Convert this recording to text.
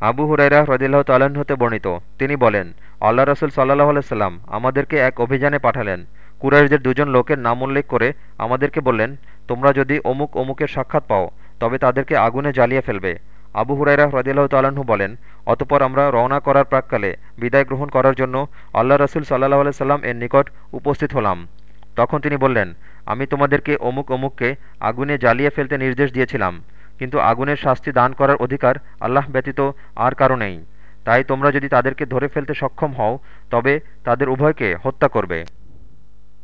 আবু হুরাইরা হ্রদিল্লাহ তাল্লাহ্ন হতে বর্ণিত। তিনি বলেন, আল্লাহ রসুল সাল্লাহ আলাইসাল্লাম আমাদেরকে এক অভিযানে পাঠালেন। কুরাইশদের দুজন লোকের নাম উল্লেখ করে আমাদেরকে বললেন, তোমরা যদি অমুক অমুকের সাক্ষাৎ পাও, তবে তাদেরকে আগুনে জ্বালিয়ে ফেলবে। আবু হুরাইরা হ্রদিল্লাহ তাল্লাহ্ন বলেন, অতপর আমরা রওনা করার প্রাককালে বিদায় গ্রহণ করার জন্য আল্লাহ রসুল সাল্লাহ আলাইসাল্লাম এর নিকট উপস্থিত হলাম। তখন তিনি বললেন, আমি তোমাদেরকে অমুক অমুককে আগুনে জ্বালিয়ে ফেলতে নির্দেশ দিয়েছিলাম। কিন্তু আগুনের শাস্তি দান করার অধিকার আল্লাহ ব্যতীত আর কারও নেই। তাই তোমরা যদি তাদেরকে ধরে ফেলতে সক্ষম হও, তবে তাদের উভয়কে হত্যা করবে।